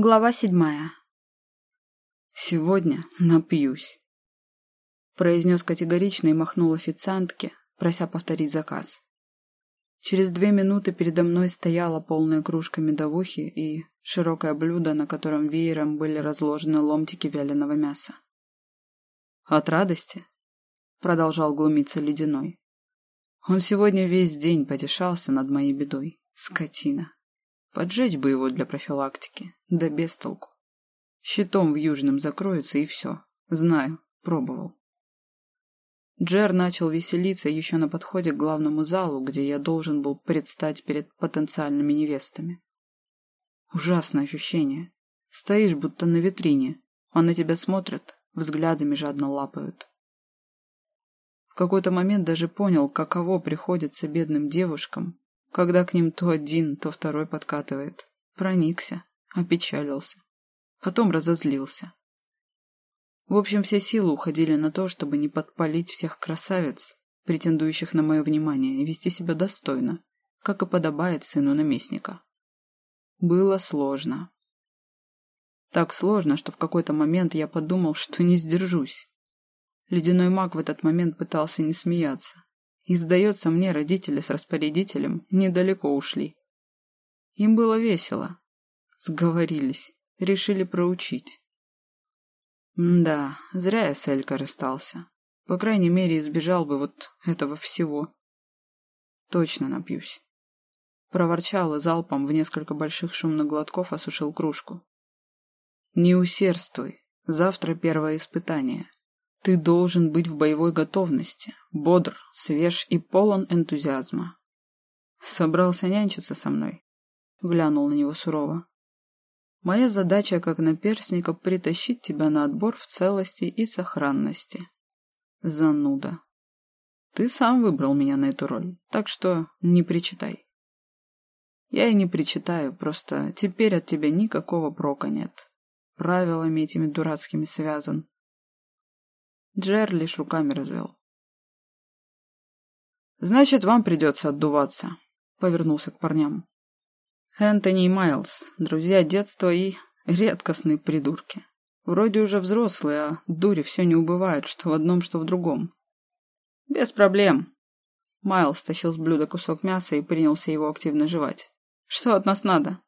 Глава седьмая. «Сегодня напьюсь», — произнес категорично и махнул официантке, прося повторить заказ. Через две минуты передо мной стояла полная кружка медовухи и широкое блюдо, на котором веером были разложены ломтики вяленого мяса. «От радости?» — продолжал глумиться Ледяной. «Он сегодня весь день потешался над моей бедой. Скотина!» Поджечь бы его для профилактики, да без толку. Щитом в южном закроется и все. Знаю, пробовал. Джер начал веселиться еще на подходе к главному залу, где я должен был предстать перед потенциальными невестами. Ужасное ощущение. Стоишь будто на витрине, а на тебя смотрят, взглядами жадно лапают. В какой-то момент даже понял, каково приходится бедным девушкам, когда к ним то один, то второй подкатывает. Проникся, опечалился. Потом разозлился. В общем, все силы уходили на то, чтобы не подпалить всех красавиц, претендующих на мое внимание, и вести себя достойно, как и подобает сыну наместника. Было сложно. Так сложно, что в какой-то момент я подумал, что не сдержусь. Ледяной маг в этот момент пытался не смеяться. И, сдается мне, родители с распорядителем недалеко ушли. Им было весело. Сговорились, решили проучить. да, зря я с Элькой расстался. По крайней мере, избежал бы вот этого всего. Точно напьюсь. Проворчал и залпом в несколько больших шумных глотков осушил кружку. Не усердствуй. Завтра первое испытание. Ты должен быть в боевой готовности, бодр, свеж и полон энтузиазма. Собрался нянчиться со мной? Глянул на него сурово. Моя задача, как наперсника, притащить тебя на отбор в целости и сохранности. Зануда. Ты сам выбрал меня на эту роль, так что не причитай. Я и не причитаю, просто теперь от тебя никакого прока нет. Правилами этими дурацкими связан. Джер лишь руками развел. «Значит, вам придется отдуваться», — повернулся к парням. «Энтони и Майлз, друзья детства и редкостные придурки. Вроде уже взрослые, а дури все не убывает, что в одном, что в другом». «Без проблем». Майлз тащил с блюда кусок мяса и принялся его активно жевать. «Что от нас надо?»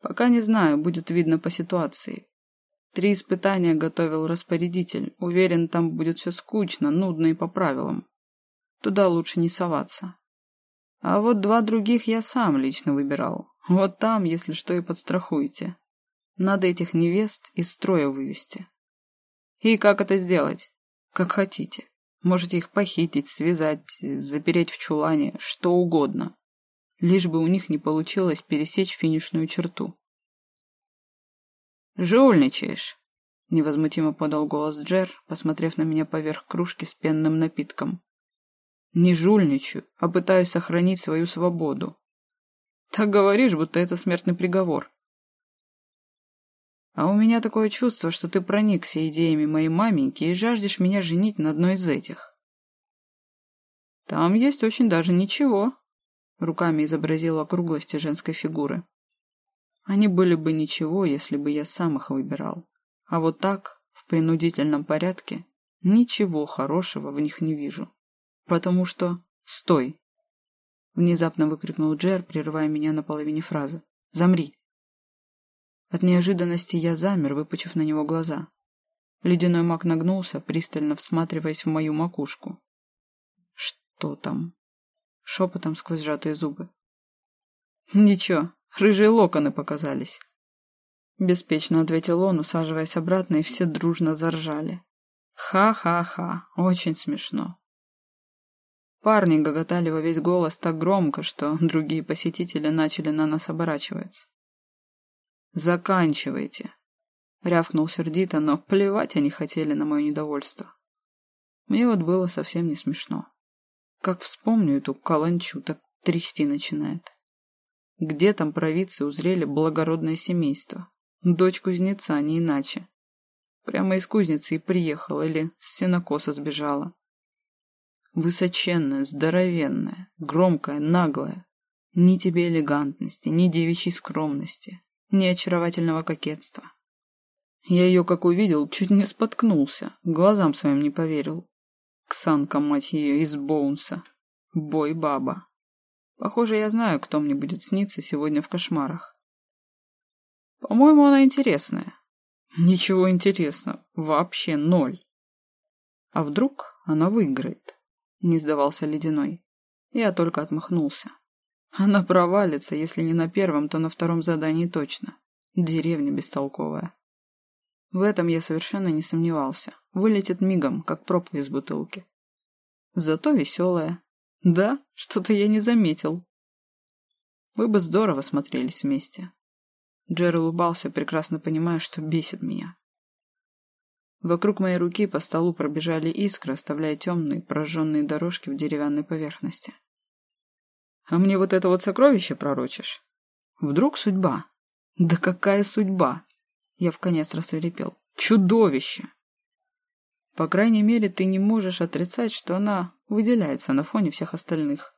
«Пока не знаю, будет видно по ситуации. Три испытания готовил распорядитель. Уверен, там будет все скучно, нудно и по правилам. Туда лучше не соваться. А вот два других я сам лично выбирал. Вот там, если что, и подстрахуйте. Надо этих невест из строя вывести. И как это сделать? Как хотите. Можете их похитить, связать, запереть в чулане, что угодно. Лишь бы у них не получилось пересечь финишную черту. «Жульничаешь!» — невозмутимо подал голос Джер, посмотрев на меня поверх кружки с пенным напитком. «Не жульничаю, а пытаюсь сохранить свою свободу. Так говоришь, будто это смертный приговор. А у меня такое чувство, что ты проникся идеями моей маменьки и жаждешь меня женить на одной из этих». «Там есть очень даже ничего», — руками изобразила округлости женской фигуры. Они были бы ничего, если бы я сам их выбирал. А вот так, в принудительном порядке, ничего хорошего в них не вижу. Потому что... Стой! Внезапно выкрикнул Джер, прерывая меня на половине фразы. Замри! От неожиданности я замер, выпучив на него глаза. Ледяной маг нагнулся, пристально всматриваясь в мою макушку. «Что там?» Шепотом сквозь сжатые зубы. «Ничего, Рыжие локоны показались. Беспечно ответил он, усаживаясь обратно, и все дружно заржали. Ха-ха-ха, очень смешно. Парни гоготали во весь голос так громко, что другие посетители начали на нас оборачиваться. «Заканчивайте!» — рявкнул сердито, но плевать они хотели на мое недовольство. Мне вот было совсем не смешно. Как вспомню эту каланчу, так трясти начинает. Где там провидцы узрели благородное семейство? Дочь кузнеца, не иначе. Прямо из кузницы и приехала или с сенокоса сбежала. Высоченная, здоровенная, громкая, наглая. Ни тебе элегантности, ни девичьей скромности. ни очаровательного кокетства. Я ее, как увидел, чуть не споткнулся, глазам своим не поверил. Ксанка, мать ее, из Боунса. Бой-баба. Похоже, я знаю, кто мне будет сниться сегодня в кошмарах. По-моему, она интересная. Ничего интересного. Вообще ноль. А вдруг она выиграет? Не сдавался Ледяной. Я только отмахнулся. Она провалится, если не на первом, то на втором задании точно. Деревня бестолковая. В этом я совершенно не сомневался. Вылетит мигом, как пробка из бутылки. Зато веселая. Да, что-то я не заметил. Вы бы здорово смотрелись вместе. Джер улыбался, прекрасно понимая, что бесит меня. Вокруг моей руки по столу пробежали искры, оставляя темные, прожженные дорожки в деревянной поверхности. А мне вот это вот сокровище пророчишь? Вдруг судьба? Да какая судьба? Я вконец рассверепел. Чудовище! По крайней мере, ты не можешь отрицать, что она выделяется на фоне всех остальных.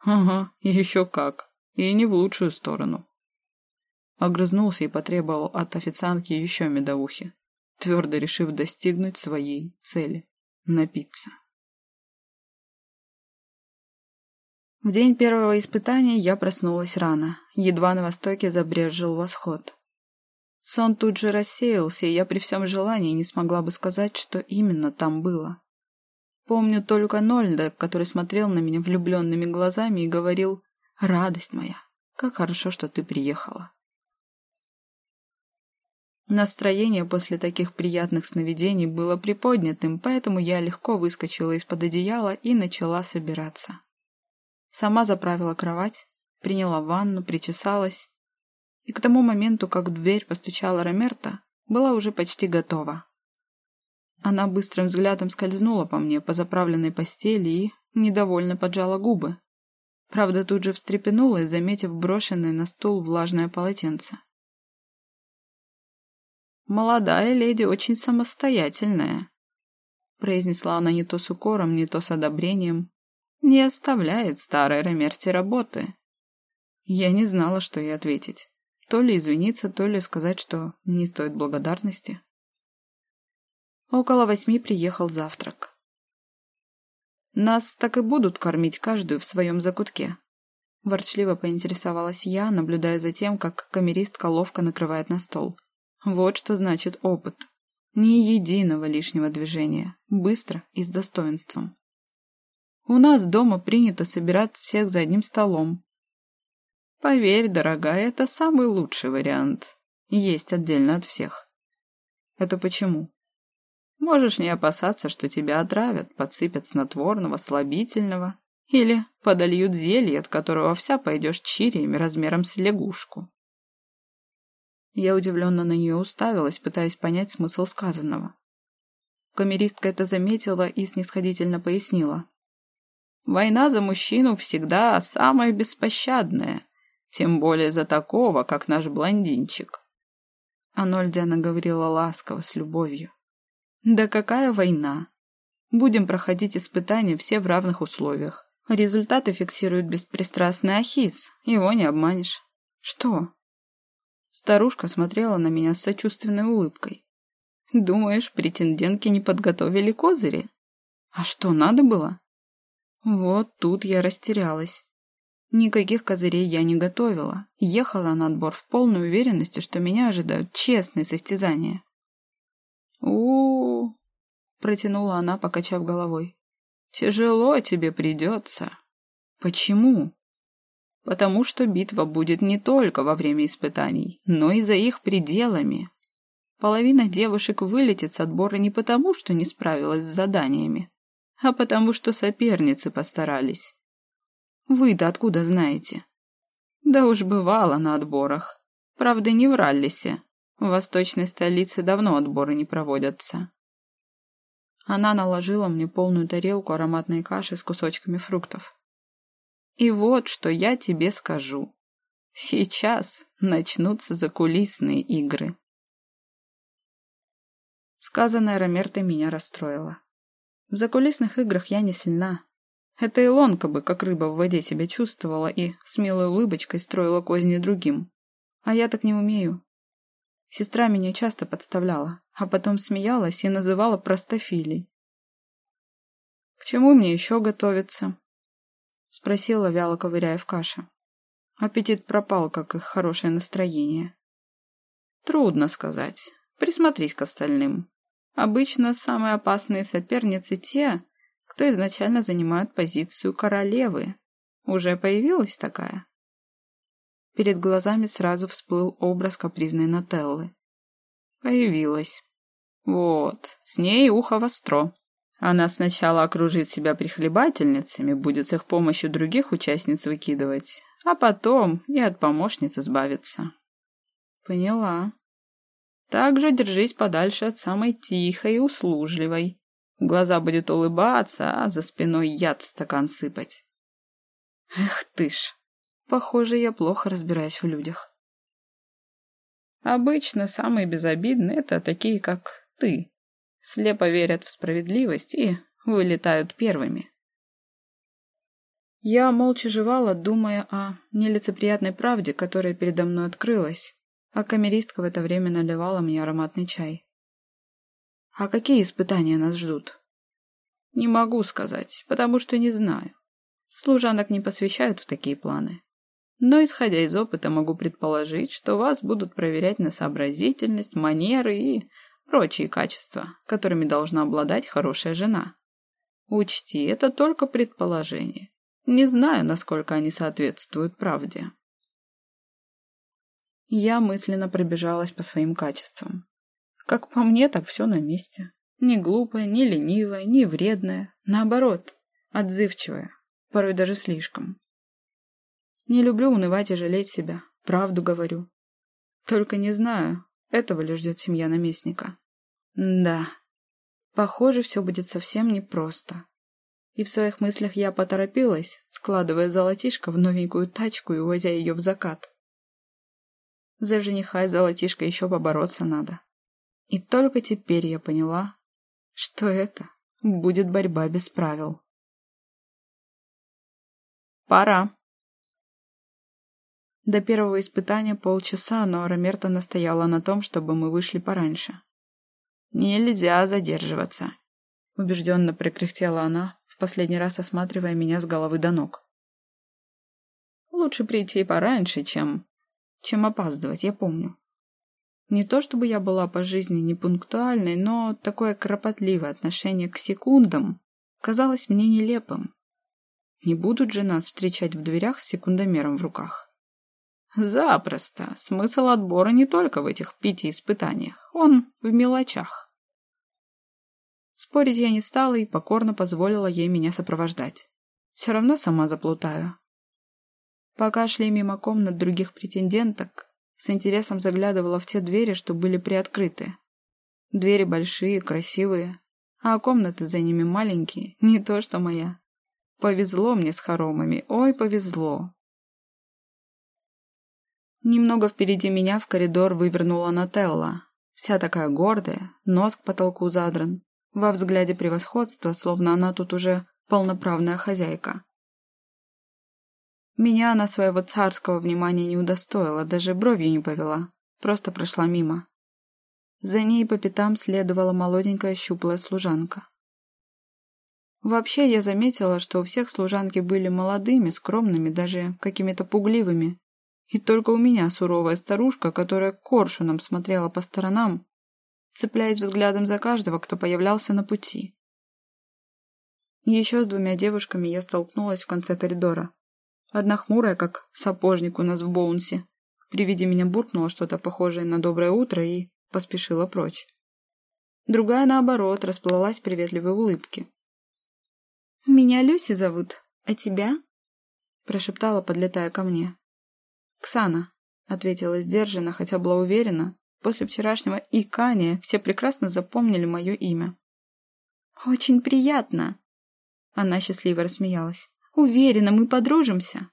Ага, еще как. И не в лучшую сторону. Огрызнулся и потребовал от официантки еще медовухи, твердо решив достигнуть своей цели — напиться. В день первого испытания я проснулась рано, едва на востоке забрезжил восход. Сон тут же рассеялся, и я при всем желании не смогла бы сказать, что именно там было. Помню только Нольда, который смотрел на меня влюбленными глазами и говорил «Радость моя, как хорошо, что ты приехала». Настроение после таких приятных сновидений было приподнятым, поэтому я легко выскочила из-под одеяла и начала собираться. Сама заправила кровать, приняла ванну, причесалась и к тому моменту, как в дверь постучала Ромерта, была уже почти готова. Она быстрым взглядом скользнула по мне по заправленной постели и недовольно поджала губы. Правда, тут же встрепенулась, заметив брошенное на стул влажное полотенце. «Молодая леди очень самостоятельная», — произнесла она не то с укором, не то с одобрением. «Не оставляет старой Ромерти работы». Я не знала, что ей ответить. То ли извиниться, то ли сказать, что не стоит благодарности. Около восьми приехал завтрак. «Нас так и будут кормить каждую в своем закутке», — ворчливо поинтересовалась я, наблюдая за тем, как камеристка ловко накрывает на стол. «Вот что значит опыт. Ни единого лишнего движения. Быстро и с достоинством. У нас дома принято собирать всех за одним столом, Поверь, дорогая, это самый лучший вариант. Есть отдельно от всех. Это почему? Можешь не опасаться, что тебя отравят, подсыпят снотворного, слабительного или подольют зелье, от которого вся пойдешь чириями размером с лягушку. Я удивленно на нее уставилась, пытаясь понять смысл сказанного. Камеристка это заметила и снисходительно пояснила. «Война за мужчину всегда самая беспощадная. Тем более за такого, как наш блондинчик. Анольде она говорила ласково, с любовью. Да какая война? Будем проходить испытания все в равных условиях. Результаты фиксирует беспристрастный Ахиз. Его не обманешь. Что? Старушка смотрела на меня с сочувственной улыбкой. Думаешь, претендентки не подготовили козыри? А что, надо было? Вот тут я растерялась. Никаких козырей я не готовила. Ехала на отбор в полной уверенности, что меня ожидают честные состязания. у, -у, протянула она, покачав головой. «Тяжело тебе придется». «Почему?» «Потому что битва будет не только во время испытаний, но и за их пределами. Половина девушек вылетит с отбора не потому, что не справилась с заданиями, а потому что соперницы постарались. Вы-то откуда знаете? Да уж бывало на отборах. Правда, не в Раллисе. В восточной столице давно отборы не проводятся. Она наложила мне полную тарелку ароматной каши с кусочками фруктов. И вот что я тебе скажу. Сейчас начнутся закулисные игры. Сказанное Ромертой меня расстроило. В закулисных играх я не сильна, это Илонка бы, как рыба в воде, себя чувствовала и с милой улыбочкой строила козни другим. А я так не умею. Сестра меня часто подставляла, а потом смеялась и называла простофилей. «К чему мне еще готовиться?» — спросила, вяло ковыряя в каше. Аппетит пропал, как их хорошее настроение. «Трудно сказать. Присмотрись к остальным. Обычно самые опасные соперницы те, кто изначально занимают позицию королевы. Уже появилась такая?» Перед глазами сразу всплыл образ капризной Нателлы. Появилась. Вот, с ней ухо востро. Она сначала окружит себя прихлебательницами, будет с их помощью других участниц выкидывать, а потом и от помощниц избавиться. Поняла. Также держись подальше от самой тихой и услужливой. Глаза будет улыбаться, а за спиной яд в стакан сыпать. Эх ты ж, похоже, я плохо разбираюсь в людях. Обычно самые безобидные — это такие, как ты, слепо верят в справедливость и вылетают первыми. Я молча жевала, думая о нелицеприятной правде, которая передо мной открылась, а камеристка в это время наливала мне ароматный чай. А какие испытания нас ждут? Не могу сказать, потому что не знаю. Служанок не посвящают в такие планы. Но, исходя из опыта, могу предположить, что вас будут проверять на сообразительность, манеры и прочие качества, которыми должна обладать хорошая жена. Учти, это только предположение. Не знаю, насколько они соответствуют правде. Я мысленно пробежалась по своим качествам. Как по мне, так все на месте. Не глупая, не ленивая, не вредная. Наоборот, отзывчивая. Порой даже слишком. Не люблю унывать и жалеть себя. Правду говорю. Только не знаю, этого ли ждет семья наместника. Да, похоже, все будет совсем непросто. И в своих мыслях я поторопилась, складывая золотишко в новенькую тачку и увозя ее в закат. За жениха и золотишко еще побороться надо. И только теперь я поняла, что это будет борьба без правил. Пора. До первого испытания полчаса, но Ромерта настояла на том, чтобы мы вышли пораньше. «Нельзя задерживаться», — убежденно прикряхтела она, в последний раз осматривая меня с головы до ног. «Лучше прийти пораньше, чем... чем опаздывать, я помню. Не то чтобы я была по жизни непунктуальной, но такое кропотливое отношение к секундам казалось мне нелепым. Не будут же нас встречать в дверях с секундомером в руках. Запросто. Смысл отбора не только в этих пяти испытаниях. Он в мелочах. Спорить я не стала и покорно позволила ей меня сопровождать. Все равно сама заплутаю. Пока шли мимо комнат других претенденток, с интересом заглядывала в те двери, что были приоткрыты. Двери большие, красивые, а комнаты за ними маленькие, не то что моя. Повезло мне с хоромами, ой, повезло. Немного впереди меня в коридор вывернула Нателла. Вся такая гордая, нос к потолку задран. Во взгляде превосходства, словно она тут уже полноправная хозяйка. Меня она своего царского внимания не удостоила, даже бровью не повела, просто прошла мимо. За ней по пятам следовала молоденькая щуплая служанка. Вообще я заметила, что у всех служанки были молодыми, скромными, даже какими-то пугливыми, и только у меня суровая старушка, которая коршуном смотрела по сторонам, цепляясь взглядом за каждого, кто появлялся на пути. Еще с двумя девушками я столкнулась в конце коридора. Одна хмурая, как сапожник у нас в Боунсе, при виде меня буркнула что-то похожее на «доброе утро» и поспешила прочь. Другая, наоборот, расплылась приветливой улыбке. «Меня Люси зовут, а тебя?» прошептала, подлетая ко мне. «Ксана», — ответила сдержанно, хотя была уверена, после вчерашнего икания все прекрасно запомнили мое имя. «Очень приятно!» Она счастливо рассмеялась. «Уверена, мы подружимся!»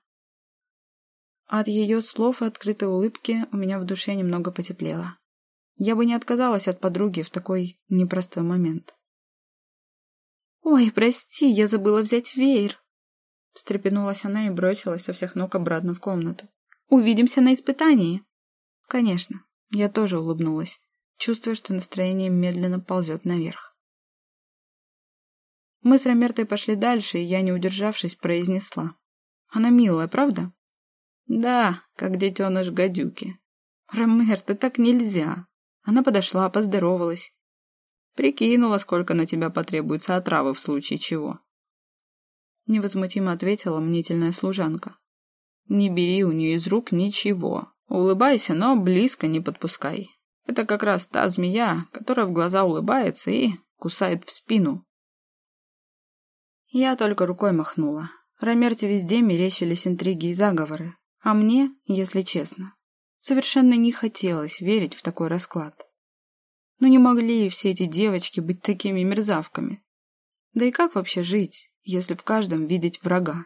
От ее слов и открытой улыбки у меня в душе немного потеплело. Я бы не отказалась от подруги в такой непростой момент. «Ой, прости, я забыла взять веер!» Встрепенулась она и бросилась со всех ног обратно в комнату. Увидимся на испытании!» Конечно, я тоже улыбнулась, чувствуя, что настроение медленно ползет наверх. Мы с Ромертой пошли дальше, и я, не удержавшись, произнесла. Она милая, правда? Да, как детеныш гадюки. Ромерта, так нельзя. Она подошла, поздоровалась. Прикинула, сколько на тебя потребуется отравы в случае чего. Невозмутимо ответила мнительная служанка. Не бери у нее из рук ничего. Улыбайся, но близко не подпускай. Это как раз та змея, которая в глаза улыбается и кусает в спину. Я только рукой махнула. Ромерте везде мерещились интриги и заговоры. А мне, если честно, совершенно не хотелось верить в такой расклад. Но не могли все эти девочки быть такими мерзавками. Да и как вообще жить, если в каждом видеть врага?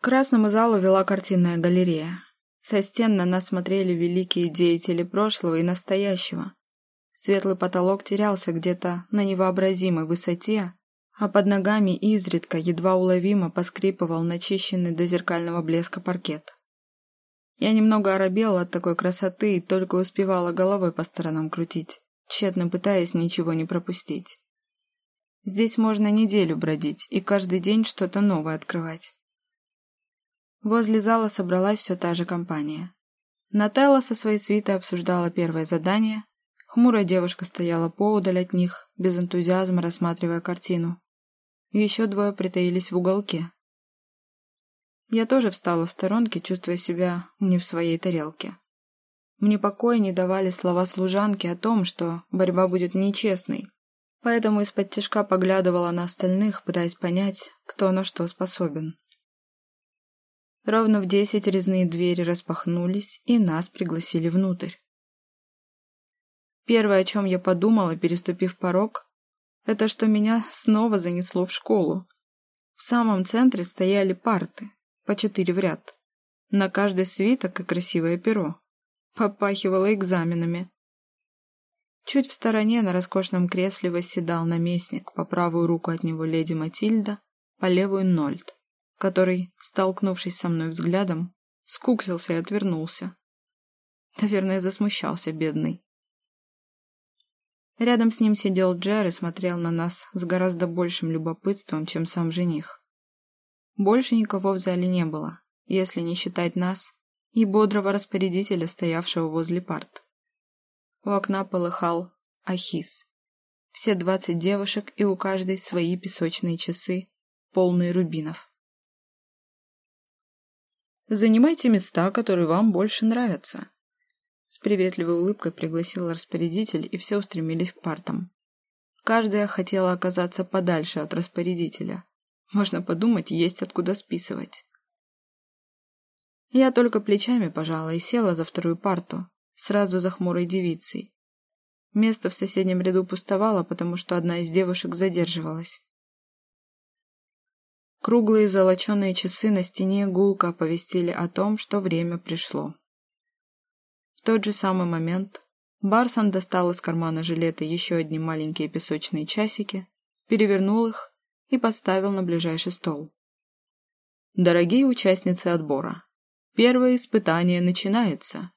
К красному залу вела картинная галерея. Со стен на нас смотрели великие деятели прошлого и настоящего. Светлый потолок терялся где-то на невообразимой высоте, а под ногами изредка едва уловимо поскрипывал начищенный до зеркального блеска паркет. Я немного оробела от такой красоты и только успевала головой по сторонам крутить, тщетно пытаясь ничего не пропустить. Здесь можно неделю бродить и каждый день что-то новое открывать. Возле зала собралась все та же компания. Нателла со своей свитой обсуждала первое задание, хмурая девушка стояла поудаль от них, без энтузиазма рассматривая картину. Еще двое притаились в уголке. Я тоже встала в сторонке, чувствуя себя не в своей тарелке. Мне покоя не давали слова служанки о том, что борьба будет нечестной, поэтому из-под тяжка поглядывала на остальных, пытаясь понять, кто на что способен. Ровно в десять резные двери распахнулись, и нас пригласили внутрь. Первое, о чем я подумала, переступив порог, это что меня снова занесло в школу. В самом центре стояли парты, по четыре в ряд. На каждой свиток и красивое перо. Попахивало экзаменами. Чуть в стороне на роскошном кресле восседал наместник, по правую руку от него леди Матильда, по левую Нольд, который, столкнувшись со мной взглядом, скуксился и отвернулся. Наверное, засмущался, бедный. Рядом с ним сидел Джер и смотрел на нас с гораздо большим любопытством, чем сам жених. Больше никого в зале не было, если не считать нас и бодрого распорядителя, стоявшего возле парт. У окна полыхал Ахис. Все двадцать девушек и у каждой свои песочные часы, полные рубинов. «Занимайте места, которые вам больше нравятся», с приветливой улыбкой пригласил распорядитель, и все устремились к партам. Каждая хотела оказаться подальше от распорядителя. Можно подумать, есть откуда списывать. Я только плечами пожала и села за вторую парту, сразу за хмурой девицей. Место в соседнем ряду пустовало, потому что одна из девушек задерживалась. Круглые золоченые часы на стене гулко оповестили о том, что время пришло. Тот же самый момент Барсон достал из кармана жилета еще одни маленькие песочные часики, перевернул их и поставил на ближайший стол. Дорогие участницы отбора, первое испытание начинается.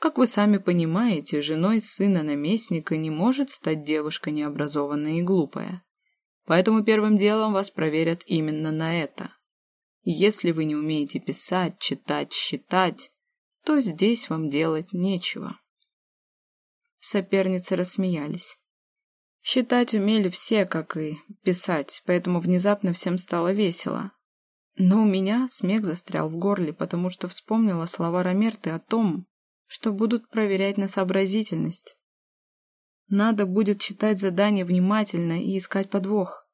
Как вы сами понимаете, женой сына наместника не может стать девушка необразованная и глупая. Поэтому первым делом вас проверят именно на это. Если вы не умеете писать, читать, считать, то здесь вам делать нечего. Соперницы рассмеялись. Считать умели все, как и писать, поэтому внезапно всем стало весело. Но у меня смех застрял в горле, потому что вспомнила слова Ромерты о том, что будут проверять на сообразительность. Надо будет читать задание внимательно и искать подвох.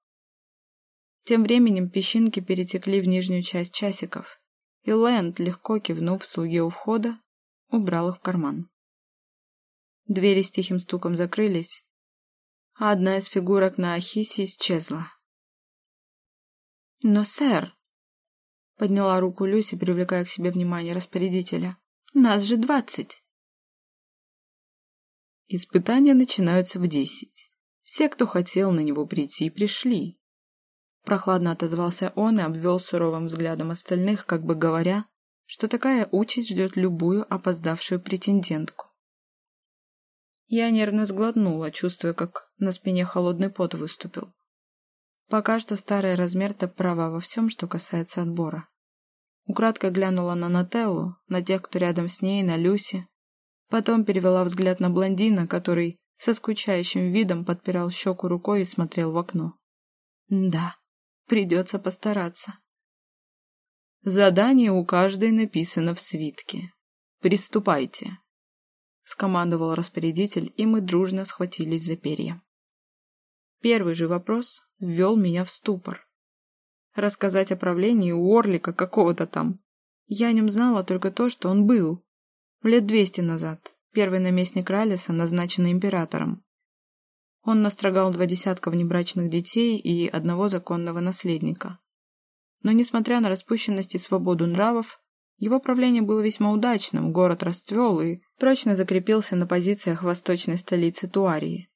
Тем временем песчинки перетекли в нижнюю часть часиков и Лэнд, легко кивнув слуге у входа, убрал их в карман. Двери с тихим стуком закрылись, а одна из фигурок на Ахисе исчезла. «Но, сэр!» — подняла руку Люси, привлекая к себе внимание распорядителя. «Нас же двадцать!» Испытания начинаются в десять. Все, кто хотел на него прийти, пришли. Прохладно отозвался он и обвел суровым взглядом остальных, как бы говоря, что такая участь ждет любую опоздавшую претендентку. Я нервно сглотнула, чувствуя, как на спине холодный пот выступил. Пока что старая размер-то права во всем, что касается отбора. Украдкой глянула на Нателлу, на тех, кто рядом с ней, на Люси. Потом перевела взгляд на блондина, который со скучающим видом подпирал щеку рукой и смотрел в окно. Да, придется постараться. Задание у каждой написано в свитке. Приступайте. Скомандовал распорядитель, и мы дружно схватились за перья. Первый же вопрос ввел меня в ступор. Рассказать о правлении у Орлика какого-то там. Я о нем знала только то, что он был. Лет двести назад. Первый наместник Ралиса, назначенный императором. Он настрогал два десятка внебрачных детей и одного законного наследника. Но, несмотря на распущенность и свободу нравов, его правление было весьма удачным, город расцвел и прочно закрепился на позициях восточной столицы Туарии.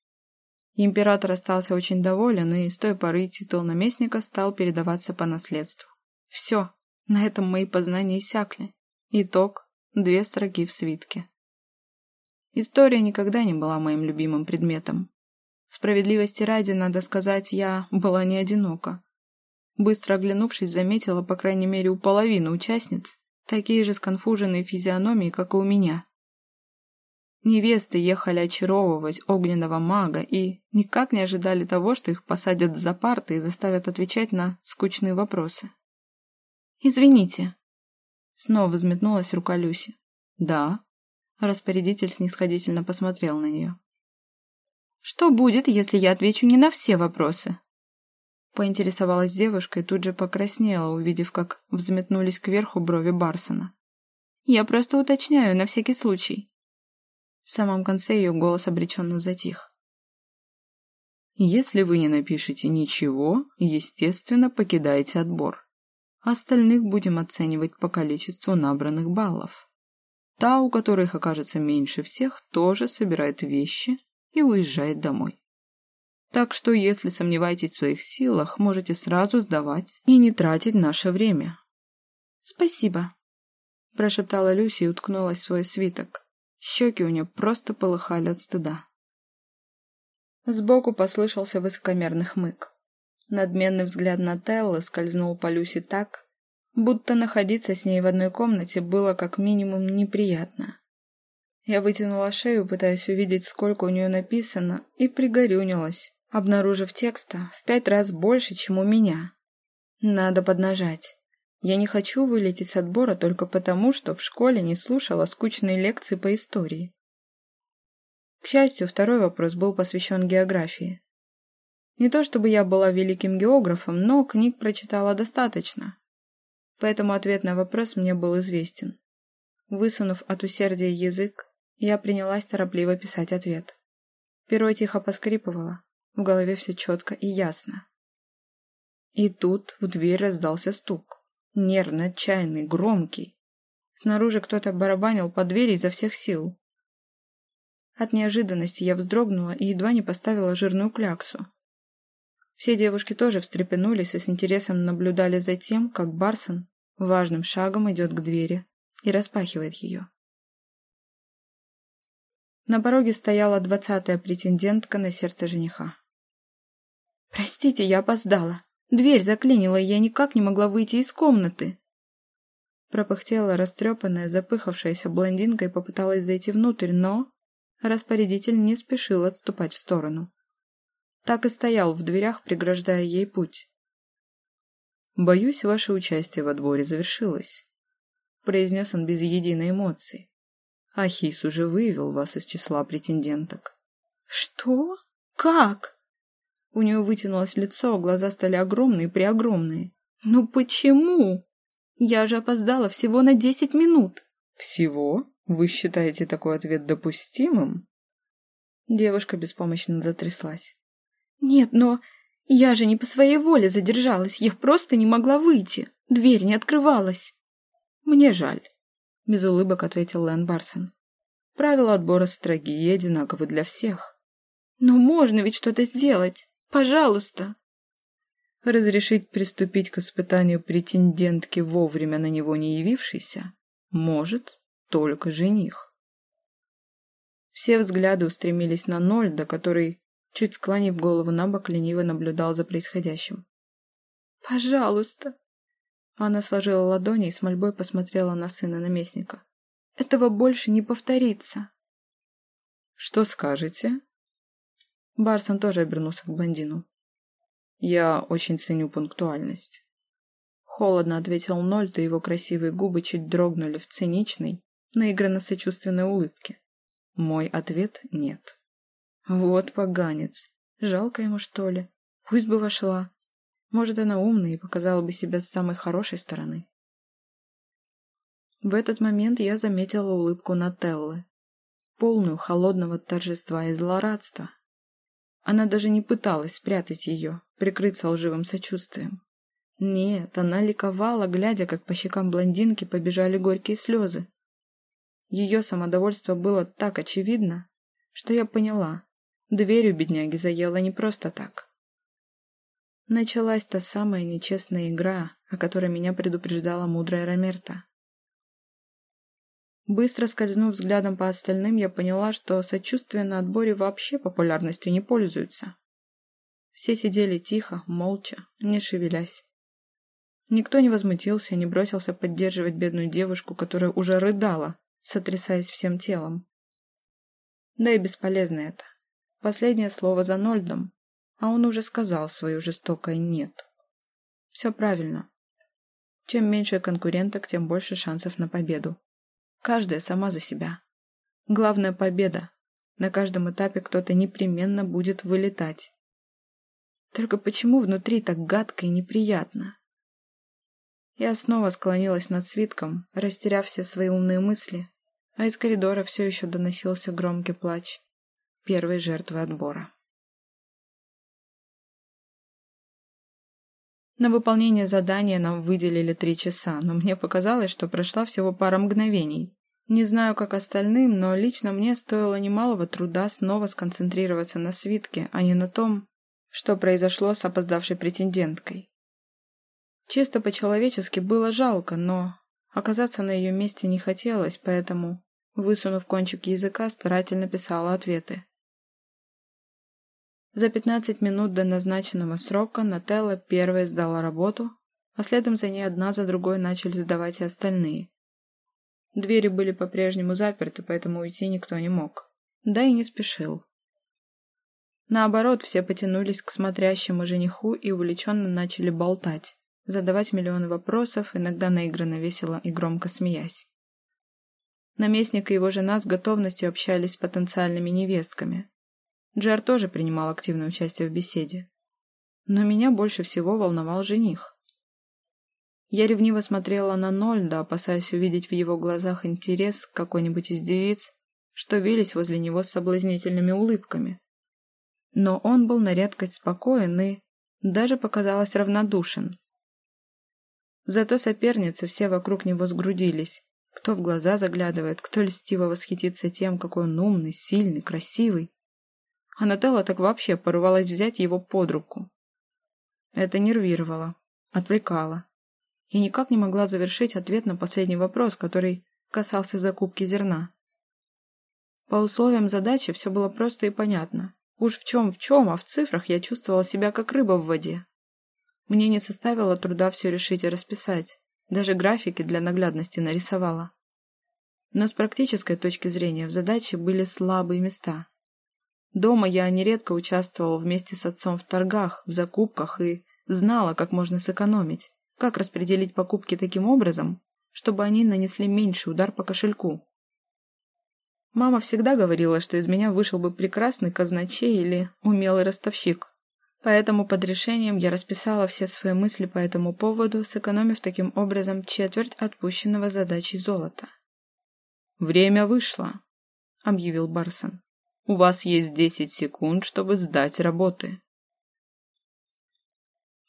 Император остался очень доволен, и с той поры титул наместника стал передаваться по наследству. Все, на этом мои познания иссякли. Итог – две строки в свитке. История никогда не была моим любимым предметом. Справедливости ради, надо сказать, я была не одинока. Быстро оглянувшись, заметила, по крайней мере, у половины участниц такие же сконфуженные физиономии, как и у меня. Невесты ехали очаровывать огненного мага и никак не ожидали того, что их посадят за парты и заставят отвечать на скучные вопросы. «Извините». Снова взметнулась рука Люси. «Да». Распорядитель снисходительно посмотрел на нее. «Что будет, если я отвечу не на все вопросы?» Поинтересовалась девушка и тут же покраснела, увидев, как взметнулись кверху брови Барсона. «Я просто уточняю, на всякий случай». В самом конце ее голос обреченно затих. Если вы не напишете ничего, естественно, покидайте отбор. Остальных будем оценивать по количеству набранных баллов. Та, у которых окажется меньше всех, тоже собирает вещи и уезжает домой. Так что, если сомневаетесь в своих силах, можете сразу сдавать и не тратить наше время. «Спасибо», – прошептала Люси и уткнулась в свой свиток. Щеки у нее просто полыхали от стыда. Сбоку послышался высокомерный хмык. Надменный взгляд на Теллы скользнул по Люси так, будто находиться с ней в одной комнате было как минимум неприятно. Я вытянула шею, пытаясь увидеть, сколько у нее написано, и пригорюнилась, обнаружив текста в пять раз больше, чем у меня. Надо поднажать. Я не хочу вылететь с отбора только потому, что в школе не слушала скучные лекции по истории. К счастью, второй вопрос был посвящен географии. Не то чтобы я была великим географом, но книг прочитала достаточно. Поэтому ответ на вопрос мне был известен. Высунув от усердия язык, я принялась торопливо писать ответ. Перо тихо поскрипывало, в голове все четко и ясно. И тут в дверь раздался стук нервный, отчаянный, громкий. Снаружи кто-то барабанил по двери изо всех сил. От неожиданности я вздрогнула и едва не поставила жирную кляксу. Все девушки тоже встрепенулись и с интересом наблюдали за тем, как Барсон важным шагом идет к двери и распахивает ее. На пороге стояла двадцатая претендентка на сердце жениха. «Простите, я опоздала», Дверь заклинила, и я никак не могла выйти из комнаты. Пропыхтела растрепанная, запыхавшаяся блондинка и попыталась зайти внутрь, но распорядитель не спешил отступать в сторону. Так и стоял в дверях, преграждая ей путь. «Боюсь, ваше участие в отборе завершилось», — произнес он без единой эмоции. «Ахис уже выявил вас из числа претенденток». «Что? Как?» У нее вытянулось лицо, глаза стали огромные-преогромные. «Ну почему? Я же опоздала всего на десять минут!» «Всего? Вы считаете такой ответ допустимым?» Девушка беспомощно затряслась. «Нет, но я же не по своей воле задержалась, я просто не могла выйти, дверь не открывалась». «Мне жаль», — без улыбок ответил Лэн Барсон. «Правила отбора строги и одинаковы для всех». «Но можно ведь что-то сделать!» Пожалуйста!» Разрешить приступить к испытанию претендентки, вовремя на него не явившейся, может только жених. Все взгляды устремились на Нольда, который, чуть склонив голову на бок, лениво наблюдал за происходящим. «Пожалуйста!» Она сложила ладони и с мольбой посмотрела на сына наместника. «Этого больше не повторится!» «Что скажете?» Барсон тоже обернулся к блондину. «Я очень ценю пунктуальность». Холодно ответил Нольд, и его красивые губы чуть дрогнули в циничной, наигранно-сочувственной улыбке. Мой ответ — нет. Вот поганец. Жалко ему, что ли? Пусть бы вошла. Может, она умная и показала бы себя с самой хорошей стороны. В этот момент я заметила улыбку Нателлы, полную холодного торжества и злорадства. Она даже не пыталась спрятать ее, прикрыться лживым сочувствием. Нет, она ликовала, глядя, как по щекам блондинки побежали горькие слезы. Ее самодовольство было так очевидно, что я поняла, дверь у бедняги заела не просто так. Началась та самая нечестная игра, о которой меня предупреждала мудрая Ромерта. Быстро скользнув взглядом по остальным, я поняла, что сочувствие на отборе вообще популярностью не пользуется. Все сидели тихо, молча, не шевелясь. Никто не возмутился, не бросился поддерживать бедную девушку, которая уже рыдала, сотрясаясь всем телом. Да и бесполезно это. Последнее слово за Нольдом, а он уже сказал свое жестокое «нет». Все правильно. Чем меньше конкуренток, тем больше шансов на победу. Каждая сама за себя. Главная победа. На каждом этапе кто-то непременно будет вылетать. Только почему внутри так гадко и неприятно? Я снова склонилась над свитком, растеряв все свои умные мысли, а из коридора все еще доносился громкий плач первой жертвы отбора. На выполнение задания нам выделили три часа, но мне показалось, что прошла всего пара мгновений. Не знаю, как остальным, но лично мне стоило немалого труда снова сконцентрироваться на свитке, а не на том, что произошло с опоздавшей претенденткой. Чисто по-человечески было жалко, но оказаться на ее месте не хотелось, поэтому, высунув кончик языка, старательно писала ответы. За пятнадцать минут до назначенного срока Нателла первая сдала работу, а следом за ней одна за другой начали сдавать и остальные. Двери были по-прежнему заперты, поэтому уйти никто не мог. Да и не спешил. Наоборот, все потянулись к смотрящему жениху и увлеченно начали болтать задавать миллионы вопросов, иногда наигранно весело и громко смеясь. Наместник и его жена с готовностью общались с потенциальными невестками. Джар тоже принимал активное участие в беседе. Но меня больше всего волновал жених. Я ревниво смотрела на Нольда, опасаясь увидеть в его глазах интерес какой-нибудь из девиц, что вились возле него с соблазнительными улыбками. Но он был на редкость спокоен и даже показалось равнодушен. Зато соперницы все вокруг него сгрудились. Кто в глаза заглядывает, кто льстиво восхитится тем, какой он умный, сильный, красивый. А Нателла так вообще порывалась взять его под руку. Это нервировало, отвлекало. И никак не могла завершить ответ на последний вопрос, который касался закупки зерна. По условиям задачи все было просто и понятно. Уж в чем в чем, а в цифрах я чувствовала себя как рыба в воде. Мне не составило труда все решить и расписать. Даже графики для наглядности нарисовала. Но с практической точки зрения в задаче были слабые места. Дома я нередко участвовала вместе с отцом в торгах, в закупках и знала, как можно сэкономить, как распределить покупки таким образом, чтобы они нанесли меньший удар по кошельку. Мама всегда говорила, что из меня вышел бы прекрасный казначей или умелый ростовщик. Поэтому под решением я расписала все свои мысли по этому поводу, сэкономив таким образом четверть отпущенного задачей золота. «Время вышло», — объявил Барсон. «У вас есть десять секунд, чтобы сдать работы».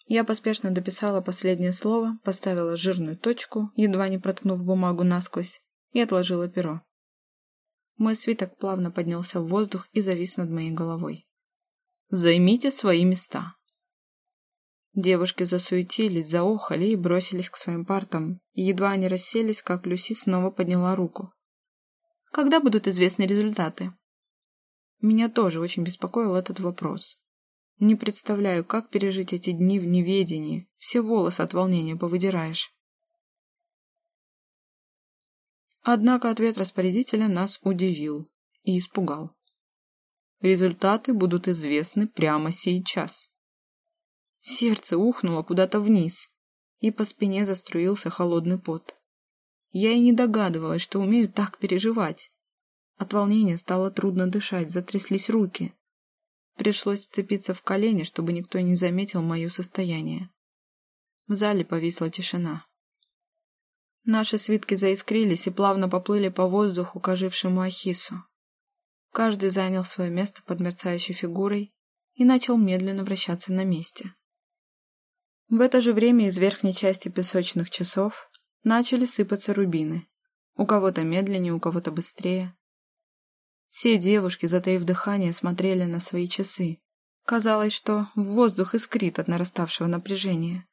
Я поспешно дописала последнее слово, поставила жирную точку, едва не проткнув бумагу насквозь, и отложила перо. Мой свиток плавно поднялся в воздух и завис над моей головой. Займите свои места. Девушки засуетились, заохали и бросились к своим партам. И едва они расселись, как Люси снова подняла руку. «Когда будут известны результаты?» Меня тоже очень беспокоил этот вопрос. Не представляю, как пережить эти дни в неведении. Все волосы от волнения повыдираешь. Однако ответ распорядителя нас удивил и испугал. Результаты будут известны прямо сейчас. Сердце ухнуло куда-то вниз, и по спине заструился холодный пот. Я и не догадывалась, что умею так переживать. От волнения стало трудно дышать, затряслись руки. Пришлось вцепиться в колени, чтобы никто не заметил мое состояние. В зале повисла тишина. Наши свитки заискрились и плавно поплыли по воздуху к ожившему Ахису. Каждый занял свое место под мерцающей фигурой и начал медленно вращаться на месте. В это же время из верхней части песочных часов начали сыпаться рубины. У кого-то медленнее, у кого-то быстрее. Все девушки, затаив дыхание, смотрели на свои часы. Казалось, что воздух искрит от нараставшего напряжения.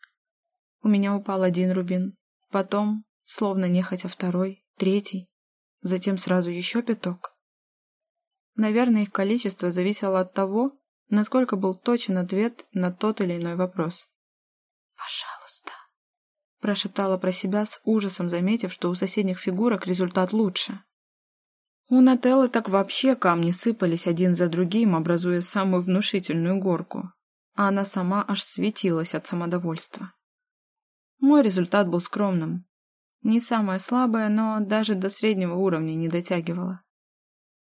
У меня упал один рубин, потом, словно нехотя второй, третий, затем сразу еще пяток. Наверное, их количество зависело от того, насколько был точен ответ на тот или иной вопрос. «Пожалуйста», — прошептала про себя с ужасом, заметив, что у соседних фигурок результат лучше. У Нателлы так вообще камни сыпались один за другим, образуя самую внушительную горку, а она сама аж светилась от самодовольства. Мой результат был скромным. Не самое слабое, но даже до среднего уровня не дотягивало.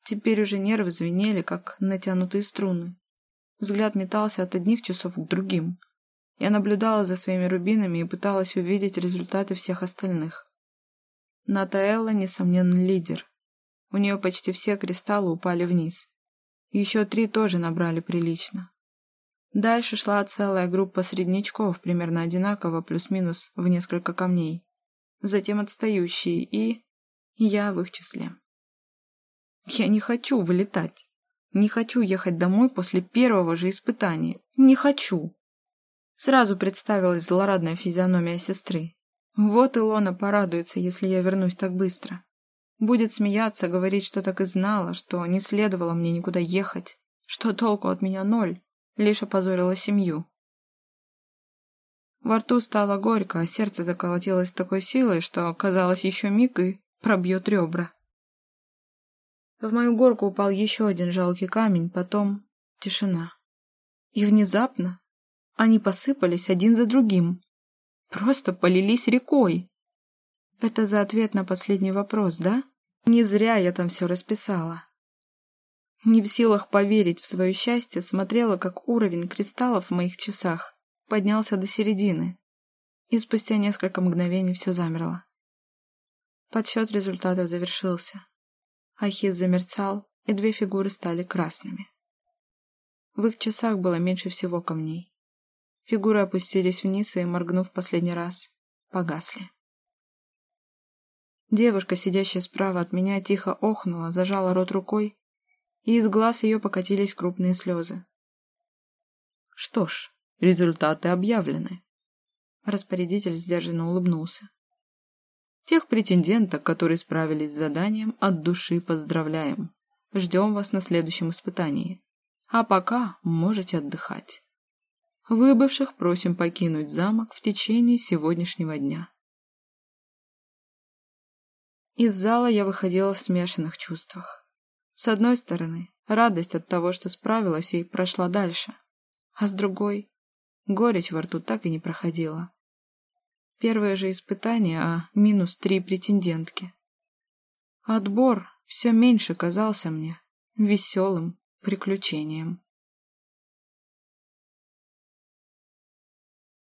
Теперь уже нервы звенели, как натянутые струны. Взгляд метался от одних часов к другим — я наблюдала за своими рубинами и пыталась увидеть результаты всех остальных. Натаэлла, несомненно, лидер. У нее почти все кристаллы упали вниз. Еще три тоже набрали прилично. Дальше шла целая группа среднячков, примерно одинаково, плюс-минус в несколько камней. Затем отстающие и... я в их числе. Я не хочу вылетать. Не хочу ехать домой после первого же испытания. Не хочу. Сразу представилась злорадная физиономия сестры. Вот Илона порадуется, если я вернусь так быстро. Будет смеяться, говорить, что так и знала, что не следовало мне никуда ехать, что толку от меня ноль, лишь опозорила семью. Во рту стало горько, а сердце заколотилось такой силой, что, казалось, еще миг и пробьет ребра. В мою горку упал еще один жалкий камень, потом тишина. И внезапно они посыпались один за другим. Просто полились рекой. Это за ответ на последний вопрос, да? Не зря я там все расписала. Не в силах поверить в свое счастье, смотрела, как уровень кристаллов в моих часах поднялся до середины, и спустя несколько мгновений все замерло. Подсчет результатов завершился. Ахиз замерцал, и две фигуры стали красными. В их часах было меньше всего камней. Фигуры опустились вниз и, моргнув последний раз, погасли. Девушка, сидящая справа от меня, тихо охнула, зажала рот рукой, и из глаз ее покатились крупные слезы. Что ж, результаты объявлены. Распорядитель сдержанно улыбнулся. Тех претенденток, которые справились с заданием, от души поздравляем. Ждем вас на следующем испытании. А пока можете отдыхать. Выбывших просим покинуть замок в течение сегодняшнего дня. Из зала я выходила в смешанных чувствах. С одной стороны, радость от того, что справилась и прошла дальше, а с другой, горечь во рту так и не проходила. Первое же испытание, а минус три претендентки. Отбор все меньше казался мне веселым приключением.